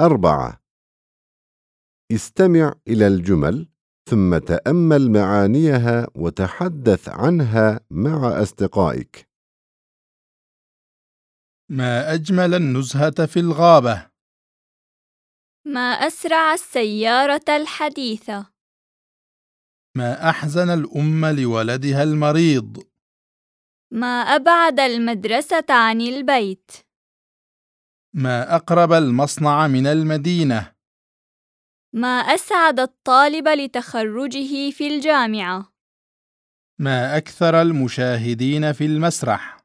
أربعة. استمع إلى الجمل ثم تأمل معانيها وتحدث عنها مع أصدقائك. ما أجمل النزهة في الغابة؟ ما أسرع السيارة الحديثة؟ ما أحزن الأم لولدها المريض؟ ما أبعد المدرسة عن البيت؟ ما أقرب المصنع من المدينة. ما أسعد الطالب لتخرجه في الجامعة. ما أكثر المشاهدين في المسرح.